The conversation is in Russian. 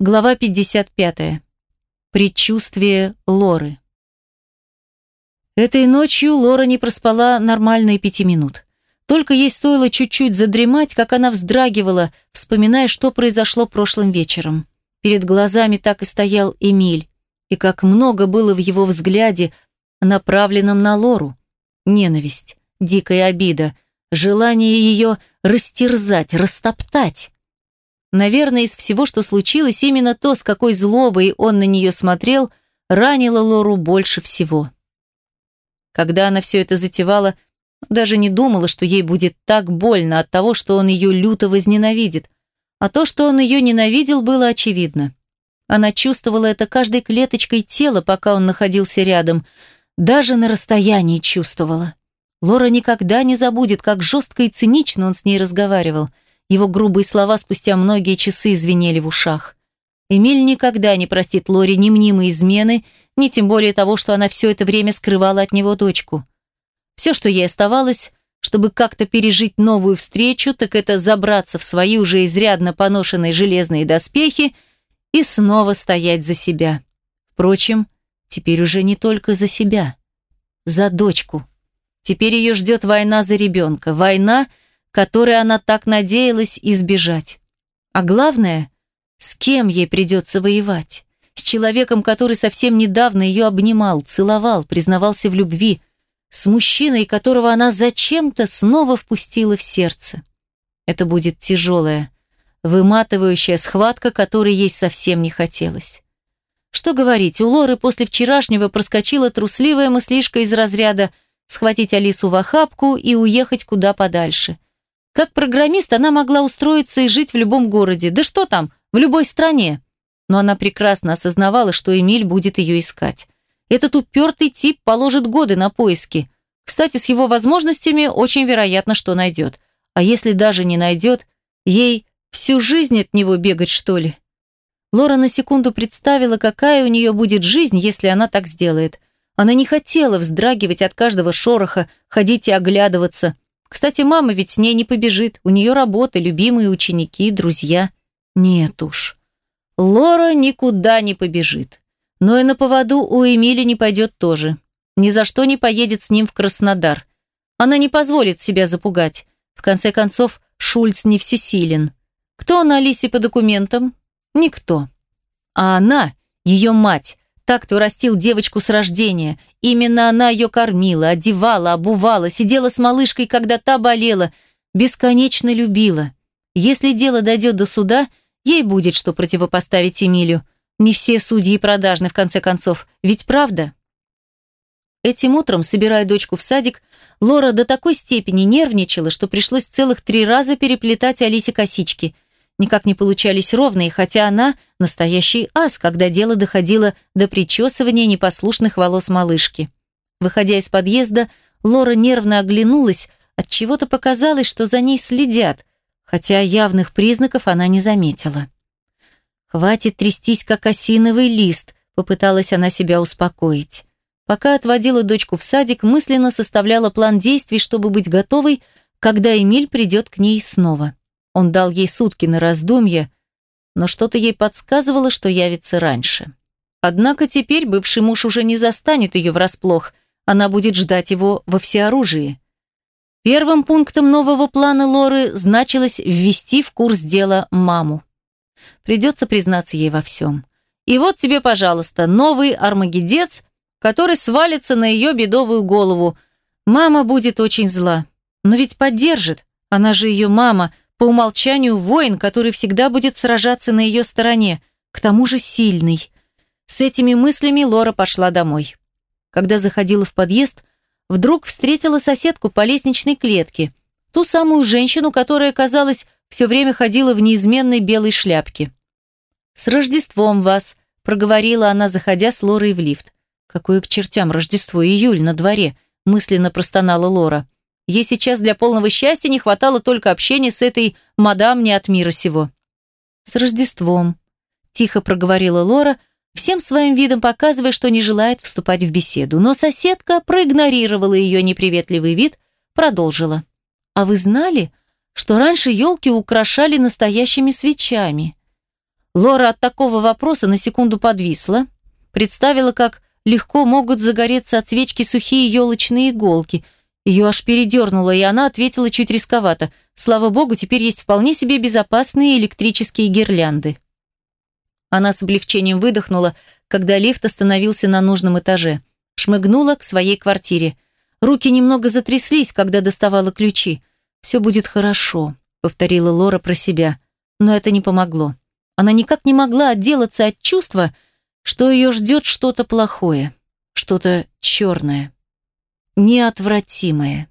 Глава 55. Предчувствие Лоры. Этой ночью Лора не проспала нормальные пяти минут. Только ей стоило чуть-чуть задремать, как она вздрагивала, вспоминая, что произошло прошлым вечером. Перед глазами так и стоял Эмиль, и как много было в его взгляде, направленном на Лору. Ненависть, дикая обида, желание ее растерзать, растоптать. Наверное, из всего, что случилось, именно то, с какой злобой он на нее смотрел, ранило Лору больше всего. Когда она все это затевала, даже не думала, что ей будет так больно от того, что он ее люто возненавидит. А то, что он ее ненавидел, было очевидно. Она чувствовала это каждой клеточкой тела, пока он находился рядом. Даже на расстоянии чувствовала. Лора никогда не забудет, как жестко и цинично он с ней разговаривал – его грубые слова спустя многие часы звенели в ушах. Эмиль никогда не простит Лори ни мнимой измены, ни тем более того, что она все это время скрывала от него дочку. Все, что ей оставалось, чтобы как-то пережить новую встречу, так это забраться в свои уже изрядно поношенные железные доспехи и снова стоять за себя. Впрочем, теперь уже не только за себя, за дочку. Теперь ее ждет война за ребенка, война, которой она так надеялась избежать. А главное, с кем ей придется воевать? С человеком, который совсем недавно ее обнимал, целовал, признавался в любви, с мужчиной, которого она зачем-то снова впустила в сердце. Это будет тяжелая, выматывающая схватка, которой ей совсем не хотелось. Что говорить, у Лоры после вчерашнего проскочила трусливая мыслишка из разряда схватить Алису в охапку и уехать куда подальше – как программист она могла устроиться и жить в любом городе, да что там, в любой стране. Но она прекрасно осознавала, что Эмиль будет ее искать. Этот упертый тип положит годы на поиски. Кстати, с его возможностями очень вероятно, что найдет. А если даже не найдет, ей всю жизнь от него бегать, что ли? Лора на секунду представила, какая у нее будет жизнь, если она так сделает. Она не хотела вздрагивать от каждого шороха, ходить и оглядываться – кстати, мама ведь с ней не побежит. У нее работа, любимые ученики, друзья. Нет уж. Лора никуда не побежит. Но и на поводу у Эмили не пойдет тоже. Ни за что не поедет с ним в Краснодар. Она не позволит себя запугать. В конце концов, Шульц не всесилен. Кто на Алисе по документам? Никто. А она, ее мать, так, кто растил девочку с рождения. Именно она ее кормила, одевала, обувала, сидела с малышкой, когда та болела, бесконечно любила. Если дело дойдет до суда, ей будет что противопоставить Эмилю. Не все судьи продажны, в конце концов. Ведь правда? Этим утром, собирая дочку в садик, Лора до такой степени нервничала, что пришлось целых три раза переплетать Алисе косички – никак не получались ровные, хотя она настоящий ас, когда дело доходило до причесывания непослушных волос малышки. Выходя из подъезда, Лора нервно оглянулась, от чего-то показалось, что за ней следят, хотя явных признаков она не заметила. «Хватит трястись, как осиновый лист», — попыталась она себя успокоить. Пока отводила дочку в садик, мысленно составляла план действий, чтобы быть готовой, когда Эмиль придет к ней снова. Он дал ей сутки на раздумье, но что-то ей подсказывало, что явится раньше. Однако теперь бывший муж уже не застанет ее врасплох, она будет ждать его во всеоружии. Первым пунктом нового плана Лоры значилось ввести в курс дела маму. Придется признаться ей во всем. И вот тебе, пожалуйста, новый армагедец, который свалится на ее бедовую голову. Мама будет очень зла. Но ведь поддержит. Она же ее мама, по умолчанию воин, который всегда будет сражаться на ее стороне, к тому же сильный. С этими мыслями Лора пошла домой. Когда заходила в подъезд, вдруг встретила соседку по лестничной клетке, ту самую женщину, которая, казалось, все время ходила в неизменной белой шляпке. «С Рождеством вас!» – проговорила она, заходя с Лорой в лифт. «Какое к чертям Рождество, июль на дворе!» – мысленно простонала Лора. Ей сейчас для полного счастья не хватало только общения с этой мадам не от мира сего. «С Рождеством», – тихо проговорила Лора, всем своим видом показывая, что не желает вступать в беседу. Но соседка проигнорировала ее неприветливый вид, продолжила. «А вы знали, что раньше елки украшали настоящими свечами?» Лора от такого вопроса на секунду подвисла, представила, как легко могут загореться от свечки сухие елочные иголки. Ее аж передернуло, и она ответила чуть рисковато. Слава богу, теперь есть вполне себе безопасные электрические гирлянды. Она с облегчением выдохнула, когда лифт остановился на нужном этаже. Шмыгнула к своей квартире. Руки немного затряслись, когда доставала ключи. «Все будет хорошо», — повторила Лора про себя. Но это не помогло. Она никак не могла отделаться от чувства, что ее ждет что-то плохое, что-то черное, неотвратимое.